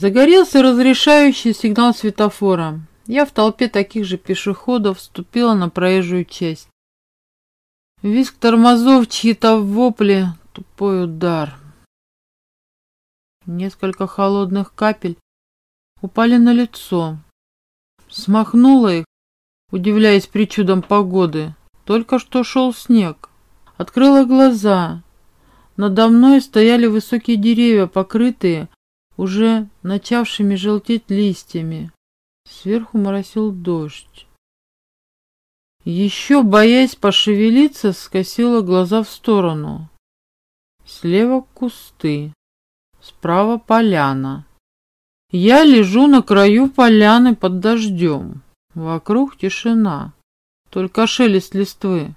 Загорелся разрешающий сигнал светофора. Я в толпе таких же пешеходов вступила на проезжую часть. Виск тормозов, чьи-то вопли, тупой удар. Несколько холодных капель упали на лицо. Смахнула их, удивляясь причудам погоды. Только что шел снег. Открыла глаза. Надо мной стояли высокие деревья, покрытые уже начавшими желтеть листьями. Сверху моросил дождь. Еще, боясь пошевелиться, скосила глаза в сторону. Слева кусты, справа поляна. Я лежу на краю поляны под дождем. Вокруг тишина, только шелест листвы.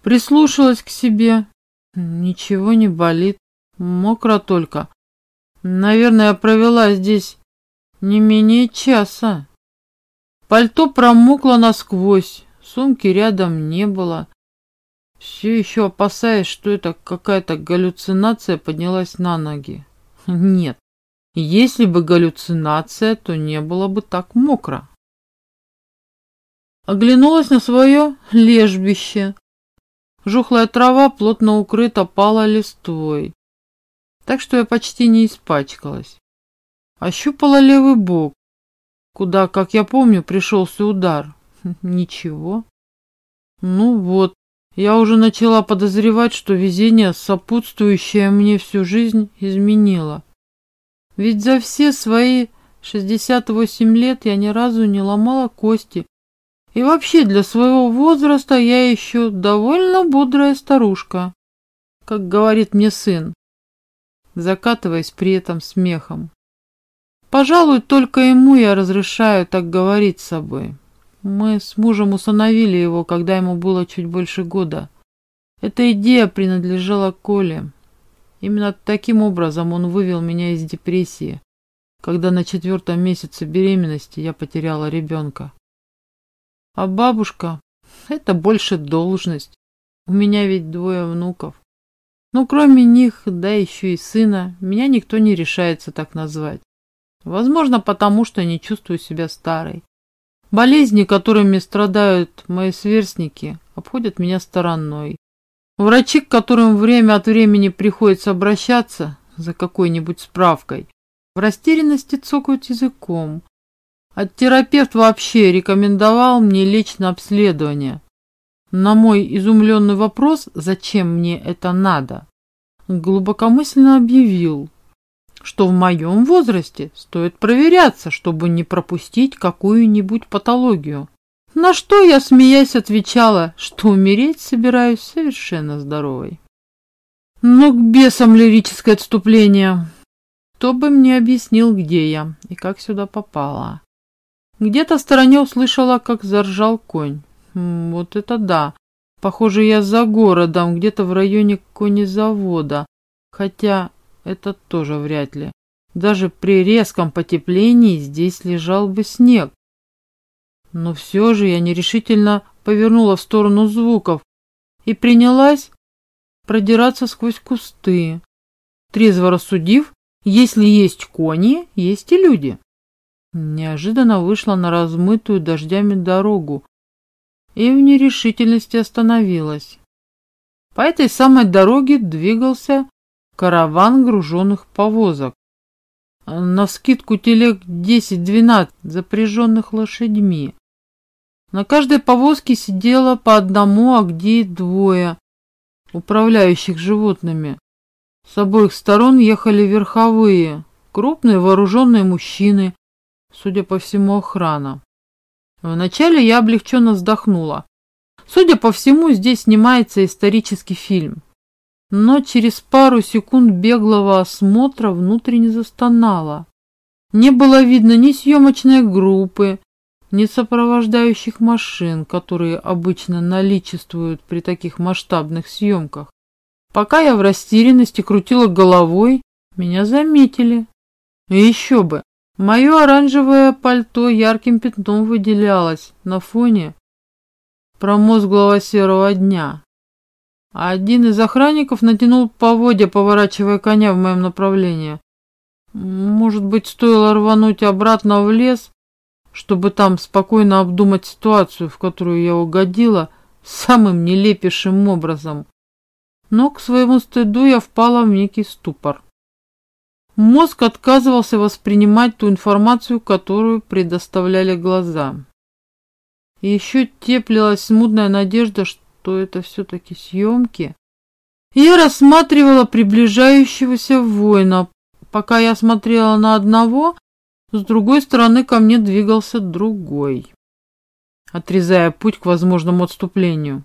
Прислушалась к себе. Ничего не болит, мокро только. Наверное, я провела здесь не менее часа. Пальто промокло насквозь, сумки рядом не было. Все еще опасаясь, что это какая-то галлюцинация, поднялась на ноги. Нет, если бы галлюцинация, то не было бы так мокро. Оглянулась на свое лежбище. Жухлая трава плотно укрыта палой листвой, так что я почти не испачкалась. Ощупала левый бок, куда, как я помню, пришелся удар. Ничего. Ну вот, я уже начала подозревать, что везение, сопутствующее мне всю жизнь, изменило. Ведь за все свои 68 лет я ни разу не ломала кости. И вообще для своего возраста я еще довольно бодрая старушка, как говорит мне сын, закатываясь при этом смехом. Пожалуй, только ему я разрешаю так говорить с собой. Мы с мужем усыновили его, когда ему было чуть больше года. Эта идея принадлежала Коле. Именно таким образом он вывел меня из депрессии, когда на четвертом месяце беременности я потеряла ребенка. А бабушка — это больше должность. У меня ведь двое внуков. Но кроме них, да еще и сына, меня никто не решается так назвать. Возможно, потому что не чувствую себя старой. Болезни, которыми страдают мои сверстники, обходят меня стороной. Врачи, к которым время от времени приходится обращаться за какой-нибудь справкой, в растерянности цокают языком. А терапевт вообще рекомендовал мне лечь на обследование. На мой изумленный вопрос, зачем мне это надо, глубокомысленно объявил, что в моем возрасте стоит проверяться, чтобы не пропустить какую-нибудь патологию. На что я, смеясь, отвечала, что умереть собираюсь совершенно здоровой. Но к бесам лирическое отступление. Кто бы мне объяснил, где я и как сюда попала. Где-то в стороне услышала, как заржал конь. Вот это да. Похоже, я за городом, где-то в районе конезавода. Хотя это тоже вряд ли. Даже при резком потеплении здесь лежал бы снег. Но все же я нерешительно повернула в сторону звуков и принялась продираться сквозь кусты, трезво рассудив, если есть кони, есть и люди. Неожиданно вышла на размытую дождями дорогу и в нерешительности остановилась. По этой самой дороге двигался караван груженных повозок. На скидку телег 10-12, запряженных лошадьми. На каждой повозке сидело по одному, а где и двое управляющих животными. С обоих сторон ехали верховые, крупные вооруженные мужчины, судя по всему, охрана. Вначале я облегченно вздохнула. Судя по всему, здесь снимается исторический фильм. Но через пару секунд беглого осмотра внутренне застонала. Не было видно ни съемочной группы, ни сопровождающих машин, которые обычно наличествуют при таких масштабных съемках. Пока я в растерянности крутила головой, меня заметили. И еще бы, мое оранжевое пальто ярким пятном выделялось на фоне промозглого серого дня. Один из охранников натянул поводья, поворачивая коня в моем направлении. Может быть, стоило рвануть обратно в лес, чтобы там спокойно обдумать ситуацию, в которую я угодила самым нелепейшим образом. Но к своему стыду я впала в некий ступор. Мозг отказывался воспринимать ту информацию, которую предоставляли глаза. Еще теплилась смутная надежда, что это все-таки съемки. Я рассматривала приближающегося воина. Пока я смотрела на одного, с другой стороны ко мне двигался другой, отрезая путь к возможному отступлению.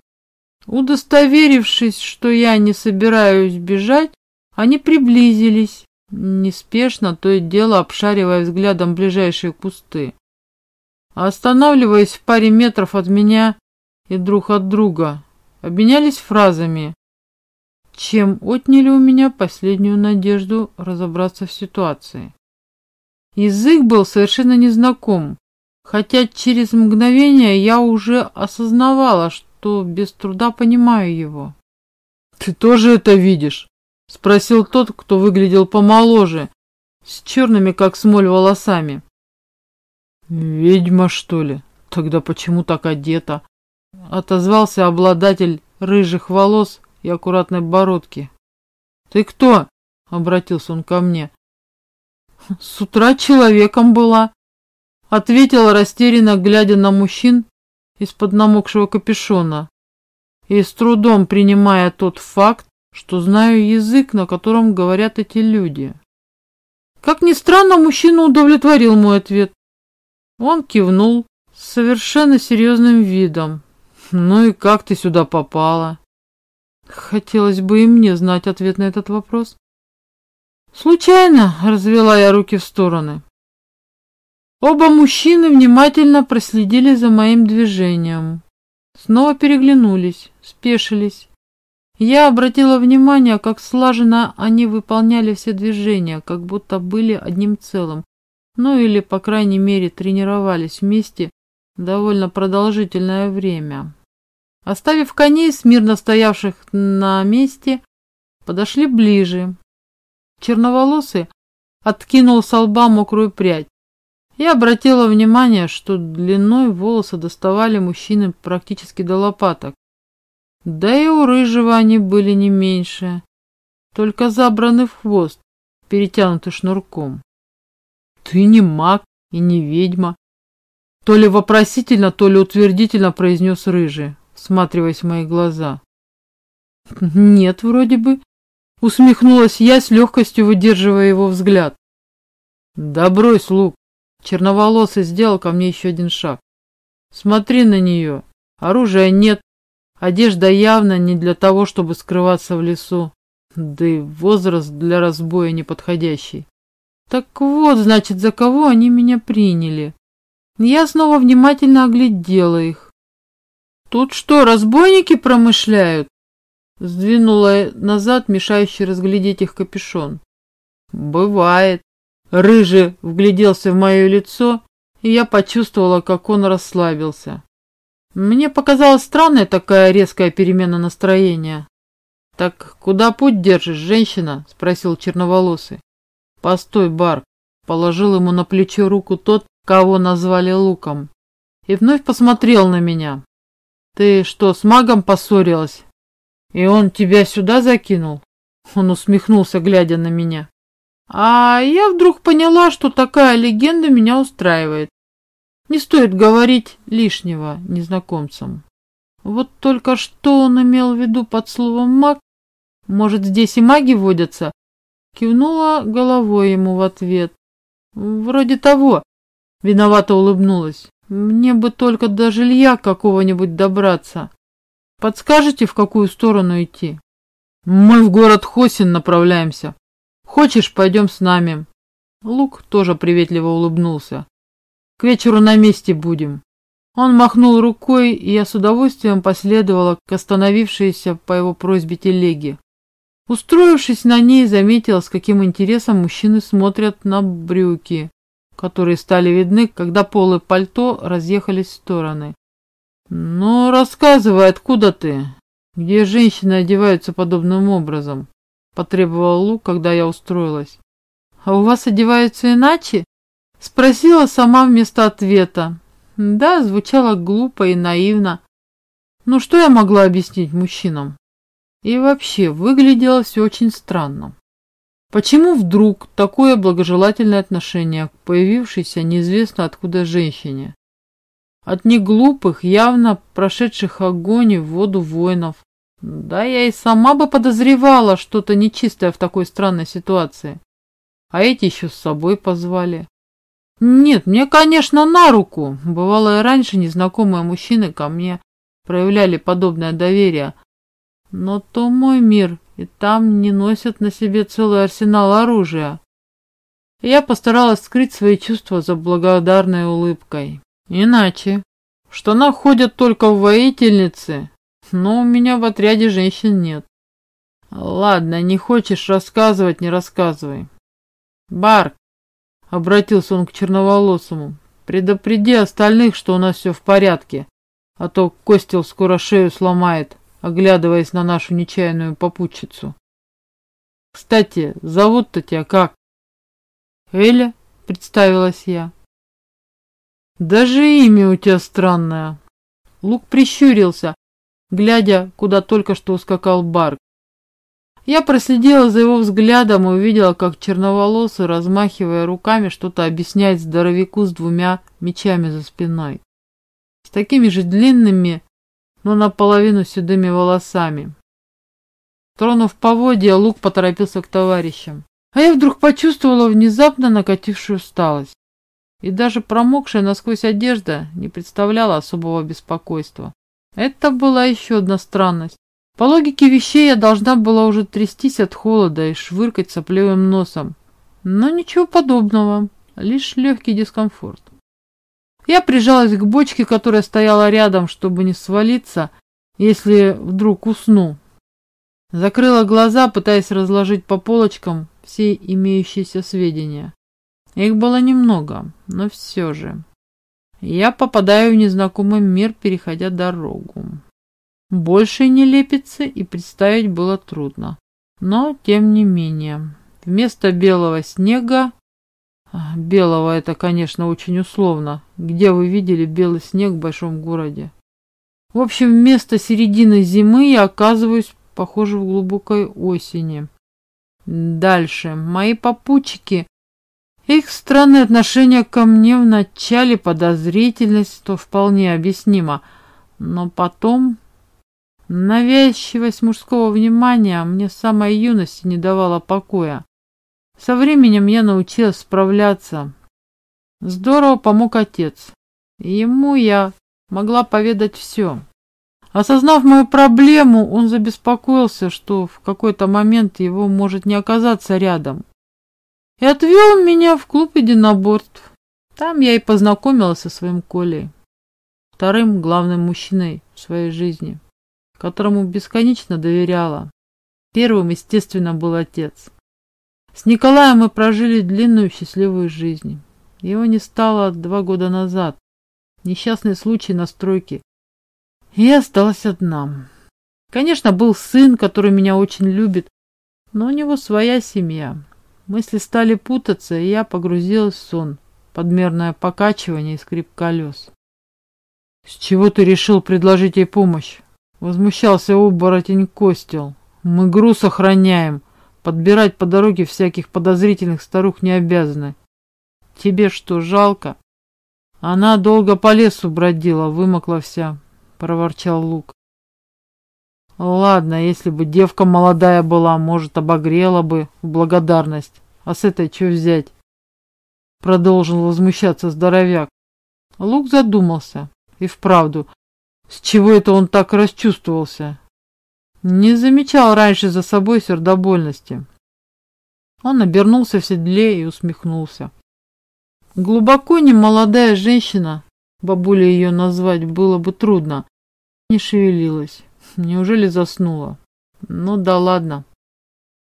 Удостоверившись, что я не собираюсь бежать, они приблизились неспешно, то и дело обшаривая взглядом ближайшие кусты. Останавливаясь в паре метров от меня и друг от друга, обменялись фразами, чем отняли у меня последнюю надежду разобраться в ситуации. Язык был совершенно незнаком, хотя через мгновение я уже осознавала, что без труда понимаю его. «Ты тоже это видишь?» Спросил тот, кто выглядел помоложе, с черными, как смоль, волосами. «Ведьма, что ли? Тогда почему так одета?» Отозвался обладатель рыжих волос и аккуратной бородки. «Ты кто?» — обратился он ко мне. «С утра человеком была», — ответила растерянно, глядя на мужчин из-под намокшего капюшона и с трудом принимая тот факт, что знаю язык, на котором говорят эти люди. Как ни странно, мужчина удовлетворил мой ответ. Он кивнул с совершенно серьезным видом. «Ну и как ты сюда попала?» Хотелось бы и мне знать ответ на этот вопрос. Случайно развела я руки в стороны. Оба мужчины внимательно проследили за моим движением. Снова переглянулись, спешились. Я обратила внимание, как слаженно они выполняли все движения, как будто были одним целым, ну или, по крайней мере, тренировались вместе довольно продолжительное время. Оставив коней, смирно стоявших на месте, подошли ближе. Черноволосый откинул с лба мокрую прядь. Я обратила внимание, что длиной волосы доставали мужчины практически до лопаток. Да и у рыжего они были не меньше, только забраны в хвост, перетянуты шнурком. Ты не маг и не ведьма. То ли вопросительно, то ли утвердительно произнес рыжий, всматриваясь в мои глаза. Нет, вроде бы. Усмехнулась я с легкостью, выдерживая его взгляд. Да брось, Лук. Черноволосый сделал ко мне еще один шаг. Смотри на нее. Оружия нет, Одежда явно не для того, чтобы скрываться в лесу, да и возраст для разбоя неподходящий. Так вот, значит, за кого они меня приняли. Я снова внимательно оглядела их. Тут что, разбойники промышляют? Сдвинула назад мешающий разглядеть их капюшон. Бывает. Рыжий вгляделся в мое лицо, и я почувствовала, как он расслабился. Мне показалась странная такая резкая перемена настроения. «Так куда путь держишь, женщина?» – спросил черноволосый. «Постой, Барк!» – положил ему на плечо руку тот, кого назвали Луком, и вновь посмотрел на меня. «Ты что, с магом поссорилась? И он тебя сюда закинул?» Он усмехнулся, глядя на меня. А я вдруг поняла, что такая легенда меня устраивает. Не стоит говорить лишнего незнакомцам. Вот только что он имел в виду под словом «маг»? Может, здесь и маги водятся? Кивнула головой ему в ответ. Вроде того. Виновато улыбнулась. Мне бы только до жилья какого-нибудь добраться. Подскажете, в какую сторону идти? Мы в город Хосин направляемся. Хочешь, пойдем с нами? Лук тоже приветливо улыбнулся. К вечеру на месте будем. Он махнул рукой, и я с удовольствием последовала к остановившейся по его просьбе телеге. Устроившись на ней, заметила, с каким интересом мужчины смотрят на брюки, которые стали видны, когда полы пальто разъехались в стороны. «Ну, рассказывай, откуда ты? Где женщины одеваются подобным образом?» – потребовал Лук, когда я устроилась. а у вас одеваются иначе?» Спросила сама вместо ответа. Да, звучало глупо и наивно. Ну что я могла объяснить мужчинам? И вообще, выглядело все очень странно. Почему вдруг такое благожелательное отношение к появившейся неизвестно откуда женщине? От неглупых, явно прошедших огонь и воду воинов. Да, я и сама бы подозревала что-то нечистое в такой странной ситуации. А эти еще с собой позвали. Нет, мне, конечно, на руку. Бывало и раньше незнакомые мужчины ко мне проявляли подобное доверие. Но то мой мир, и там не носят на себе целый арсенал оружия. Я постаралась скрыть свои чувства за благодарной улыбкой. Иначе, что находят только в воительнице, но у меня в отряде женщин нет. Ладно, не хочешь рассказывать, не рассказывай. Барк, обратился он к черноволосому, предупреди остальных, что у нас все в порядке, а то Костел скоро шею сломает, оглядываясь на нашу нечаянную попутчицу. Кстати, зовут-то тебя как? Эля, представилась я. Даже имя у тебя странное. Лук прищурился, глядя, куда только что ускакал Барк. Я проследила за его взглядом и увидела, как черноволосый, размахивая руками, что-то объясняет здоровяку с двумя мечами за спиной. С такими же длинными, но наполовину седыми волосами. Тронув поводья, Лук поторопился к товарищам. А я вдруг почувствовала внезапно накатившую усталость и даже промокшая насквозь одежда не представляла особого беспокойства. Это была еще одна странность. По логике вещей я должна была уже трястись от холода и швыркать сопливым носом. Но ничего подобного, лишь легкий дискомфорт. Я прижалась к бочке, которая стояла рядом, чтобы не свалиться, если вдруг усну. Закрыла глаза, пытаясь разложить по полочкам все имеющиеся сведения. Их было немного, но все же. Я попадаю в незнакомый мир, переходя дорогу. Больше нелепицы и представить было трудно. Но, тем не менее, вместо белого снега... А, белого это, конечно, очень условно. Где вы видели белый снег в большом городе? В общем, вместо середины зимы я оказываюсь, похоже, в глубокой осени. Дальше. Мои попутчики их странное отношение ко мне вначале подозрительность, то вполне объяснимо, но потом навязчивость мужского внимания мне с самой юности не давала покоя. Со временем я научилась справляться. Здорово помог отец. Ему я могла поведать все. Осознав мою проблему, он забеспокоился, что в какой-то момент его может не оказаться рядом и отвел меня в клуб единоборств. Там я и познакомилась со своим Колей, вторым главным мужчиной в своей жизни, которому бесконечно доверяла. Первым, естественно, был отец. С Николаем мы прожили длинную счастливую жизнь. Его не стало два года назад. Несчастный случай на стройке. И я осталась одна. Конечно, был сын, который меня очень любит, но у него своя семья. Мысли стали путаться, и я погрузилась в сон, подмерное покачивание и скрип колес. «С чего ты решил предложить ей помощь?» Возмущался оборотень Костел. «Мы груз охраняем. Подбирать по дороге всяких подозрительных старух не обязаны. Тебе что, жалко?» Она долго по лесу бродила, вымокла вся, проворчал Лук. Ладно, если бы девка молодая была, может, обогрела бы в благодарность. А с этой что взять? Продолжил возмущаться здоровяк. Лук задумался. И вправду, с чего это он так расчувствовался? Не замечал раньше за собой сердобольности. Он обернулся в седле и усмехнулся. Глубоко не молодая женщина, бабуля ее назвать было бы трудно, не шевелилась. Неужели заснула? Ну да ладно.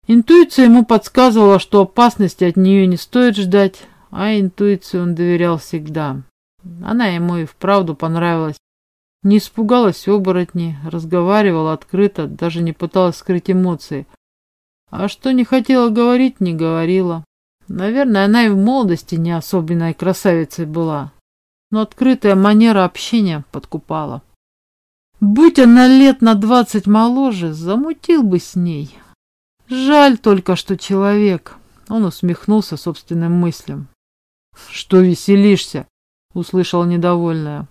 Интуиция ему подсказывала, что опасности от нее не стоит ждать, а интуиции он доверял всегда. Она ему и вправду понравилась. Не испугалась оборотни, разговаривала открыто, даже не пыталась скрыть эмоции. А что не хотела говорить, не говорила. Наверное, она и в молодости не особенной красавицей была, но открытая манера общения подкупала. Будь она лет на двадцать моложе, замутил бы с ней. Жаль только, что человек. Он усмехнулся собственным мыслям. «Что веселишься?» — услышал недовольная.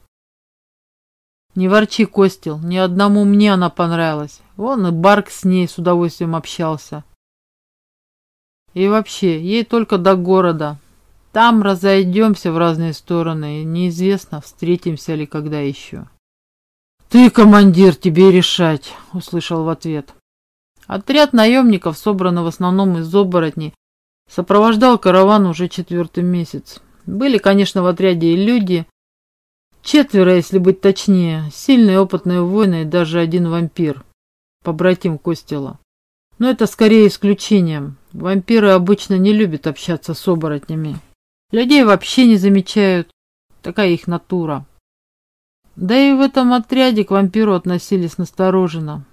«Не ворчи, Костел, ни одному мне она понравилась. Вон и Барк с ней с удовольствием общался. И вообще, ей только до города. Там разойдемся в разные стороны, и неизвестно, встретимся ли когда еще». «Ты, командир, тебе решать», — услышал в ответ. Отряд наемников, собранный в основном из оборотней, сопровождал караван уже четвертый месяц. Были, конечно, в отряде и люди. Четверо, если быть точнее, сильные опытные воины и даже один вампир, побратим Костела. Но это скорее исключением. Вампиры обычно не любят общаться с оборотнями. Людей вообще не замечают. Такая их натура. Да и в этом отряде к вампиру относились настороженно.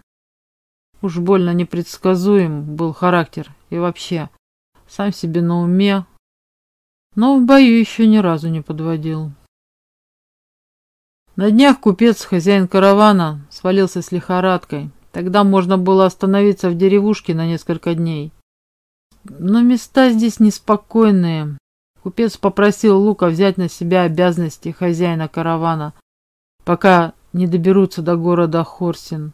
Уж больно непредсказуем был характер и вообще сам себе на уме, но в бою еще ни разу не подводил. На днях купец, хозяин каравана, свалился с лихорадкой. Тогда можно было остановиться в деревушке на несколько дней. Но места здесь неспокойные. Купец попросил Лука взять на себя обязанности хозяина каравана, пока не доберутся до города Хорсин,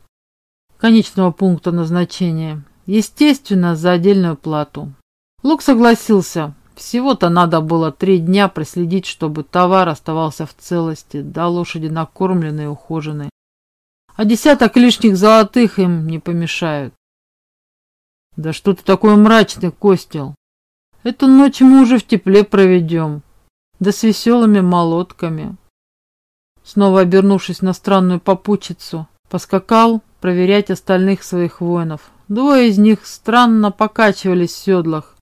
конечного пункта назначения. Естественно, за отдельную плату. Лук согласился, всего-то надо было три дня проследить, чтобы товар оставался в целости, да лошади накормленные и ухоженные. А десяток лишних золотых им не помешают. Да что ты такой мрачный, Костел? Эту ночь мы уже в тепле проведем, да с веселыми молотками. Снова обернувшись на странную попутчицу, поскакал проверять остальных своих воинов. Двое из них странно покачивались в седлах,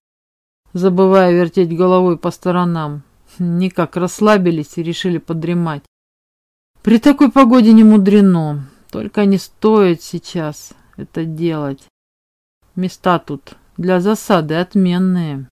забывая вертеть головой по сторонам. Никак расслабились и решили подремать. При такой погоде не мудрено, только не стоит сейчас это делать. Места тут для засады отменные.